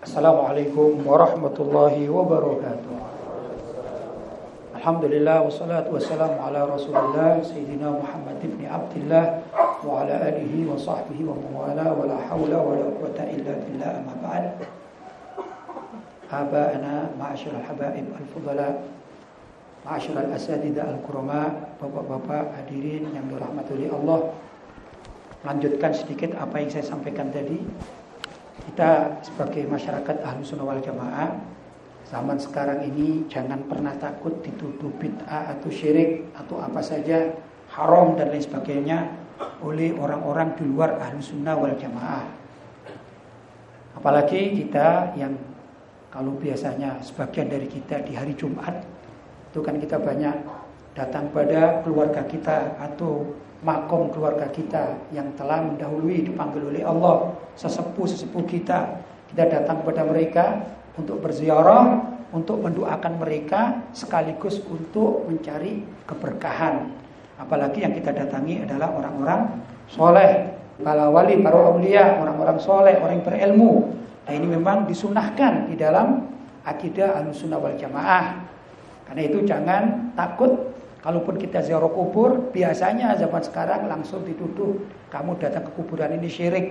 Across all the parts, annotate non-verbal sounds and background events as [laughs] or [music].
Assalamualaikum warahmatullahi wabarakatuh. Alhamdulillah wassalatu wassalamu ala Sayyidina Muhammad ibn Abdullah wa ala alihi wa sahbihi wa mawala wa la hawla wa la quwata illa billah amma ba'd. Aba'ana ma'asyiral habaib al-fudala ma'asyiral asatidah al-kurama Bapak-bapak hadirin yang dirahmati Allah Lanjutkan sedikit apa yang saya sampaikan tadi Kita sebagai masyarakat ahlu sunnah wal jamaah Zaman sekarang ini jangan pernah takut dituduh bid'ah atau syirik Atau apa saja haram dan lain sebagainya Oleh orang-orang di luar ahlu sunnah wal jamaah. Apalagi kita yang kalau biasanya sebagian dari kita di hari Jumat Itu kan kita banyak datang pada keluarga kita Atau makom keluarga kita yang telah mendahului dipanggil oleh Allah Sesepuh-sesepuh kita Kita datang kepada mereka untuk berziarah, untuk mendoakan mereka sekaligus untuk mencari keberkahan. Apalagi yang kita datangi adalah orang-orang soleh, para wali, para aulia, orang-orang soleh, orang yang berilmu. Nah ini memang disunahkan di dalam akidah al-sunnah wal jamaah. Karena itu jangan takut Kalaupun kita ziarah kubur, biasanya zaman sekarang langsung dituduh kamu datang ke kuburan ini syirik.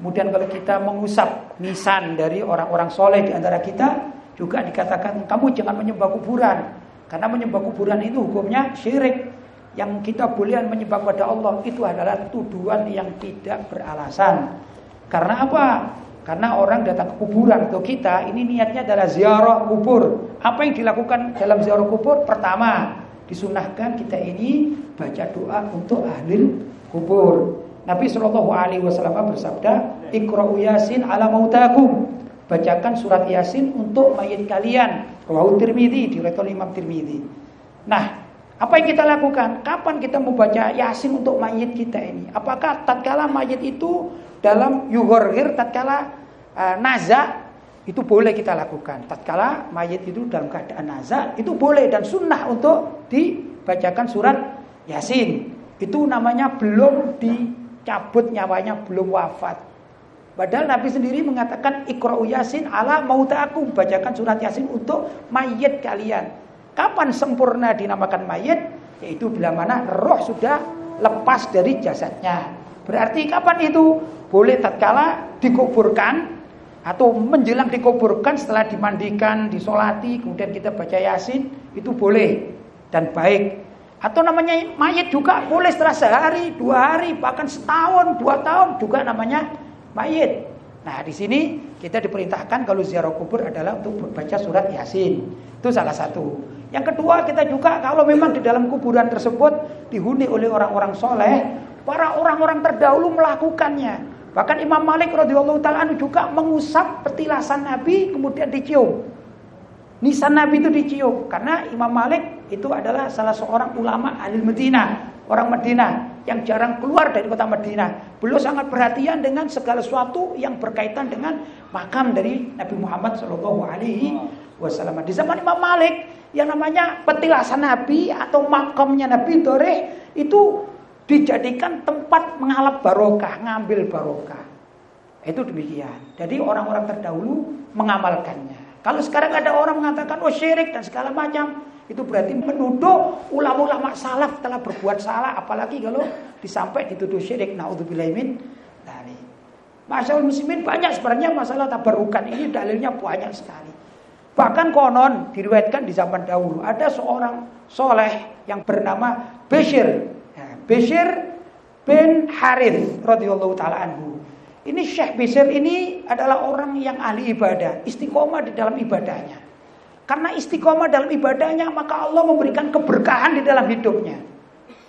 Kemudian kalau kita mengusap nisan dari orang-orang soleh di antara kita, juga dikatakan kamu jangan menyembah kuburan. Karena menyembah kuburan itu hukumnya syirik. Yang kita boleh menyembah pada Allah itu adalah tuduhan yang tidak beralasan. Karena apa? Karena orang datang ke kuburan atau kita ini niatnya adalah ziarah kubur. Apa yang dilakukan dalam ziarah kubur? Pertama, disunahkan kita ini baca doa untuk ahli kubur. Nabi Shallallahu Alaihi Wasallam bersabda, Iqra'u Yasin ala mautakum. Bacakan surat Yasin untuk mayat kalian. Rawahu Tirmidzi, diriwayatkan Imam Tirmidzi. Nah, apa yang kita lakukan? Kapan kita membaca Yasin untuk mayat kita ini? Apakah tatkala mayat itu dalam yuhorhir, tatkala uh, naza itu boleh kita lakukan. Tatkala mayat itu dalam keadaan naza itu boleh dan sunnah untuk dibacakan surat Yasin. Itu namanya belum di cabut nyawanya belum wafat. Padahal Nabi sendiri mengatakan Iqra'u Yasin ala mautakum, bacakan surat Yasin untuk mayat kalian. Kapan sempurna dinamakan mayat? Yaitu bila mana roh sudah lepas dari jasadnya. Berarti kapan itu? Boleh tatkala dikuburkan atau menjelang dikuburkan setelah dimandikan, disolati, kemudian kita baca Yasin, itu boleh dan baik. Atau namanya mayat juga boleh setelah sehari, dua hari, bahkan setahun, dua tahun juga namanya mayat. Nah di sini kita diperintahkan kalau ziarah kubur adalah untuk membaca surat yasin. Itu salah satu. Yang kedua kita juga kalau memang di dalam kuburan tersebut dihuni oleh orang-orang soleh, para orang-orang terdahulu melakukannya. Bahkan Imam Malik radhiyallahu taala juga mengusap petilasan Nabi kemudian dicium. Nisan Nabi itu dicium karena Imam Malik itu adalah salah seorang ulama ahli Medina, orang Medina yang jarang keluar dari kota Medina. Beliau sangat perhatian dengan segala sesuatu yang berkaitan dengan makam dari Nabi Muhammad Shallallahu Alaihi Wasallam. Di zaman Imam Malik yang namanya petilasan Nabi atau makamnya Nabi Dore itu dijadikan tempat mengalap barokah, ngambil barokah. Itu demikian. Jadi orang-orang terdahulu mengamalkannya. Kalau sekarang ada orang mengatakan oh syirik dan segala macam, itu berarti menuduh ulama-ulama salaf telah berbuat salah, apalagi kalau disampai dituduh syirik. Nauzubillahimin dari. Masalah muslimin banyak sebenarnya masalah tabarukan ini dalilnya banyak sekali. Bahkan konon diriwayatkan di zaman dahulu ada seorang soleh yang bernama Bashir. Bashir bin Harith radhiyallahu taala anhu. Ini Syekh Bisir ini adalah orang yang ahli ibadah, istiqomah di dalam ibadahnya. Karena istiqomah dalam ibadahnya, maka Allah memberikan keberkahan di dalam hidupnya.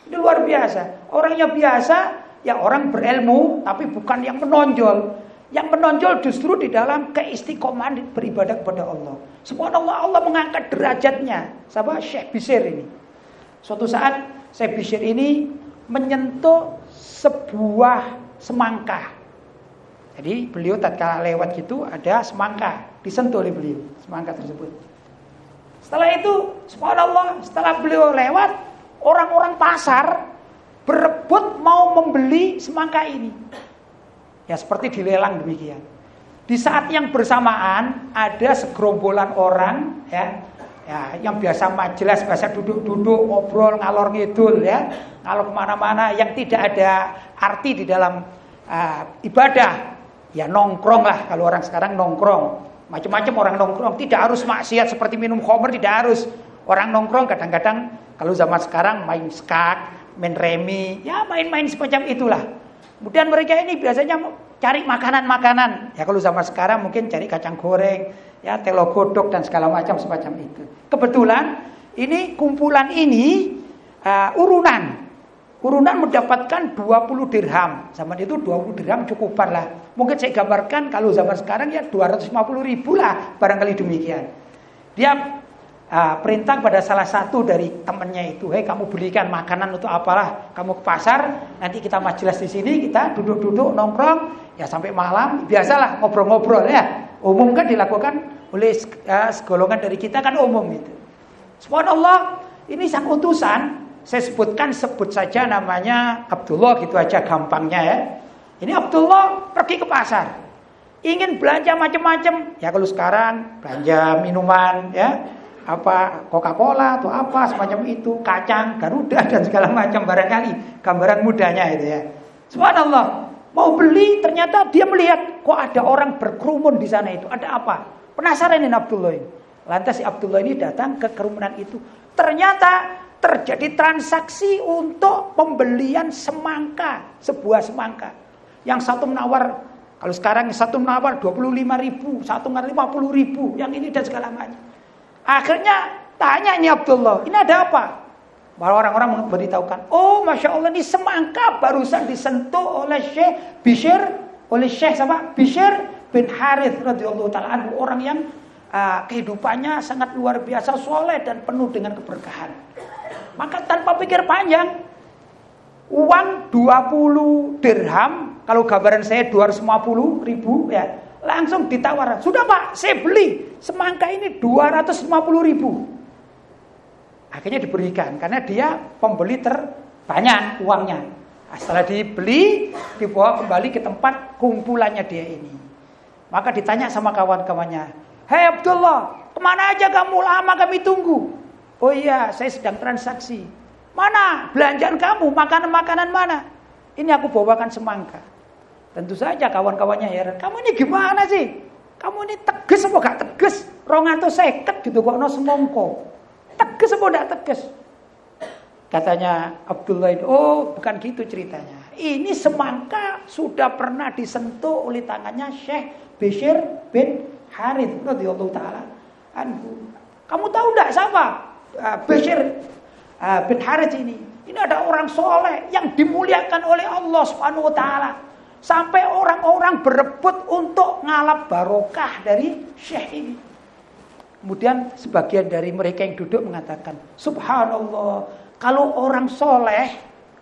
Ini luar biasa. Orangnya biasa, ya orang berilmu, tapi bukan yang menonjol. Yang menonjol justru di dalam keistiqomahan beribadah kepada Allah. Subhanallah Allah mengangkat derajatnya. Sahabat Syekh Bisir ini. Suatu saat Syekh Bisir ini menyentuh sebuah semangka jadi beliau tatkala lewat gitu ada semangka disentuh oleh beliau, semangka tersebut. Setelah itu, subhanallah, setelah beliau lewat, orang-orang pasar berebut mau membeli semangka ini. Ya seperti dilelang demikian. Di saat yang bersamaan ada segerombolan orang ya, ya yang biasa majelis, biasa duduk-duduk, ngobrol, ngalor ngidul ya, ngalor ke mana-mana yang tidak ada arti di dalam uh, ibadah, ya nongkrong lah. Kalau orang sekarang nongkrong, macam-macam orang nongkrong, tidak harus maksiat seperti minum khamr, tidak harus. Orang nongkrong kadang-kadang kalau zaman sekarang main skak, main remi, ya main-main semacam itulah. Kemudian mereka ini biasanya cari makanan-makanan. Ya kalau zaman sekarang mungkin cari kacang goreng, ya telo godok dan segala macam semacam itu. Kebetulan ini kumpulan ini uh, urunan. Urunan mendapatkan 20 dirham. Zaman itu 20 dirham cukup lah. Mungkin saya gambarkan kalau zaman sekarang ya 250 ribu lah barangkali demikian. Dia uh, perintah pada salah satu dari temannya itu, hei kamu belikan makanan untuk apalah, kamu ke pasar, nanti kita majelis di sini, kita duduk-duduk nongkrong, ya sampai malam, biasalah ngobrol-ngobrol ya. Umum kan dilakukan oleh uh, segolongan dari kita kan umum itu. Subhanallah, ini sang utusan, saya sebutkan sebut saja namanya Abdullah gitu aja gampangnya ya. Ini Abdullah pergi ke pasar. Ingin belanja macam-macam. Ya kalau sekarang belanja minuman ya apa Coca-Cola atau apa semacam itu, kacang, Garuda [laughs] dan segala macam barangkali gambaran mudanya itu ya. Subhanallah, mau beli ternyata dia melihat kok ada orang berkerumun di sana itu. Ada apa? Penasaran ini Abdullah ini. Lantas si Abdullah ini datang ke kerumunan itu. Ternyata terjadi transaksi untuk pembelian semangka, sebuah semangka. Yang satu menawar kalau sekarang satu menawar 25 ribu, satu menawar 50 ribu, yang ini dan segala macam. Akhirnya tanya ini Abdullah, ini ada apa? Malah orang-orang memberitahukan, oh masya Allah ini semangka barusan disentuh oleh Syekh Bishir, oleh Syekh sama Bishir bin Harith radhiyallahu taala orang yang uh, kehidupannya sangat luar biasa soleh dan penuh dengan keberkahan. Maka tanpa pikir panjang, uang 20 dirham, kalau gambaran saya 250 ribu ya, Langsung ditawar, sudah pak, saya beli semangka ini 250 ribu. Akhirnya diberikan, karena dia pembeli terbanyak uangnya. Nah, setelah dibeli, dibawa kembali ke tempat kumpulannya dia ini. Maka ditanya sama kawan-kawannya, Hei Abdullah, ke mana aja kamu lama kami tunggu? Oh iya, saya sedang transaksi. Mana belanjaan kamu, makanan-makanan mana? Ini aku bawakan semangka. Tentu saja kawan-kawannya heran. Kamu ini gimana sih? Kamu ini tegas apa gak tegas? Rong atau seket gitu kok no semongko. Tegas apa gak tegas? Katanya Abdullah oh bukan gitu ceritanya. Ini semangka sudah pernah disentuh oleh tangannya Syekh Bishir bin Harith radhiyallahu taala anhu. Kamu tahu enggak siapa? Uh, bin Harith ini. Ini ada orang soleh yang dimuliakan oleh Allah Subhanahu wa taala. Sampai orang-orang berebut untuk ngalap barokah dari syekh ini. Kemudian sebagian dari mereka yang duduk mengatakan, Subhanallah, kalau orang soleh,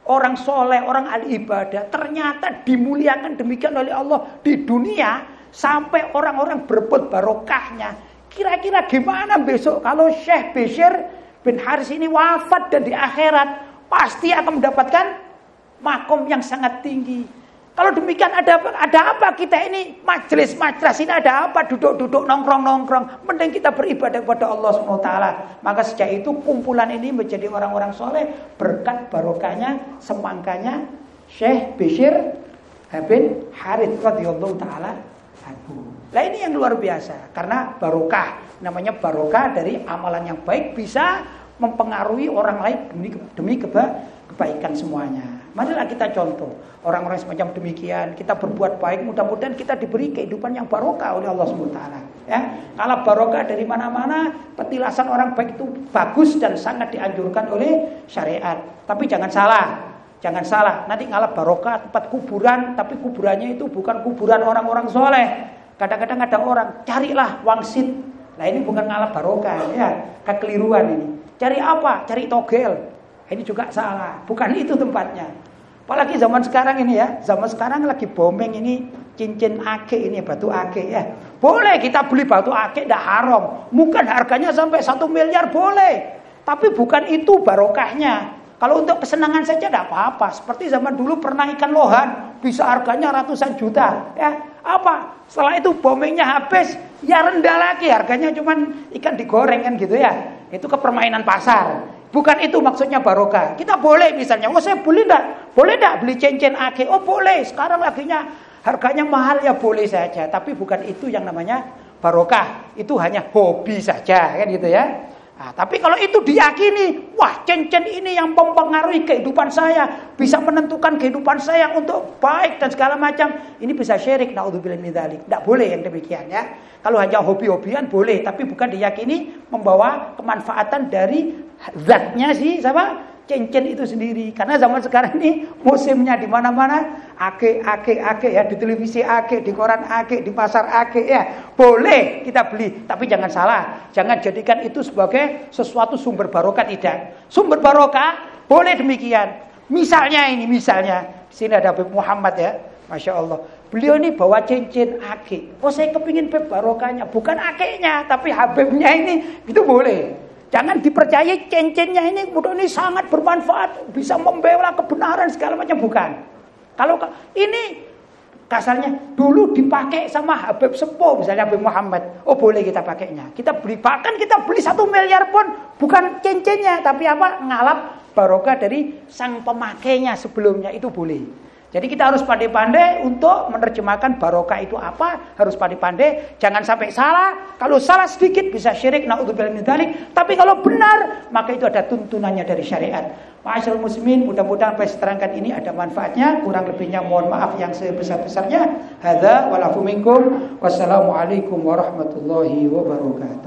orang soleh, orang ahli ibadah, ternyata dimuliakan demikian oleh Allah di dunia, sampai orang-orang berebut barokahnya. Kira-kira gimana besok kalau Syekh Bishir bin Haris ini wafat dan di akhirat, pasti akan mendapatkan makom yang sangat tinggi. Kalau demikian ada ada apa kita ini majelis majelis ini ada apa duduk-duduk nongkrong-nongkrong. Mending kita beribadah kepada Allah SWT. Maka sejak itu kumpulan ini menjadi orang-orang soleh berkat barokahnya semangkanya Syekh Bishir bin Harith radhiyallahu taala Nah ini yang luar biasa karena barokah namanya barokah dari amalan yang baik bisa mempengaruhi orang lain demi demi keba, kebaikan semuanya. Marilah kita contoh orang-orang semacam demikian. Kita berbuat baik, mudah-mudahan kita diberi kehidupan yang barokah oleh Allah SWT. Ya, kalau barokah dari mana-mana, petilasan orang baik itu bagus dan sangat dianjurkan oleh syariat. Tapi jangan salah, jangan salah. Nanti ngalah barokah tempat kuburan, tapi kuburannya itu bukan kuburan orang-orang soleh. Kadang-kadang ada orang carilah wangsit. Nah ini bukan ngalah barokah, ya kekeliruan ini. Cari apa? Cari togel. Ini juga salah, bukan itu tempatnya. Apalagi zaman sekarang ini ya, zaman sekarang lagi booming ini cincin ake ini batu ake ya. Boleh kita beli batu ake tidak haram. Mungkin harganya sampai satu miliar boleh. Tapi bukan itu barokahnya. Kalau untuk kesenangan saja tidak apa-apa. Seperti zaman dulu pernah ikan lohan bisa harganya ratusan juta. Ya, Apa? Setelah itu bomingnya habis, ya rendah lagi harganya cuman ikan digoreng kan gitu ya. Itu ke permainan pasar. Bukan itu maksudnya barokah. Kita boleh misalnya, oh saya boleh enggak? Boleh enggak beli cincin ake? Oh boleh. Sekarang laginya harganya mahal ya boleh saja. Tapi bukan itu yang namanya barokah. Itu hanya hobi saja kan gitu ya. Nah, tapi kalau itu diyakini, wah cincin ini yang mempengaruhi kehidupan saya, bisa menentukan kehidupan saya untuk baik dan segala macam, ini bisa syirik. Naudzubillah min. Tidak boleh yang demikian ya. Kalau hanya hobi-hobian boleh, tapi bukan diyakini membawa kemanfaatan dari zatnya sih, siapa? cincin itu sendiri. Karena zaman sekarang ini musimnya di mana-mana ake ake ake ya di televisi ake, di koran ake, di pasar ake ya. Boleh kita beli, tapi jangan salah. Jangan jadikan itu sebagai sesuatu sumber barokah tidak. Sumber barokah boleh demikian. Misalnya ini misalnya sini ada Habib Muhammad ya. Masya Allah. Beliau ini bawa cincin ake. Oh saya kepingin Habib barokahnya. Bukan akenya, tapi Habibnya ini. Itu boleh. Jangan dipercayai cincinnya ini mudah ini sangat bermanfaat, bisa membela kebenaran segala macam bukan. Kalau ini kasarnya dulu dipakai sama Habib Sepo misalnya Habib Muhammad, oh boleh kita pakainya. Kita beli bahkan kita beli satu miliar pun bukan cincinnya, tapi apa ngalap barokah dari sang pemakainya sebelumnya itu boleh. Jadi kita harus pandai-pandai untuk menerjemahkan barokah itu apa, harus pandai-pandai, jangan sampai salah. Kalau salah sedikit bisa syirik, naudzubillah min dzalik. Tapi kalau benar, maka itu ada tuntunannya dari syariat. Ma'asyiral muslimin, mudah-mudahan apa terangkan ini ada manfaatnya. Kurang lebihnya mohon maaf yang sebesar-besarnya. Hadza walafu minkum. Wassalamualaikum warahmatullahi wabarakatuh.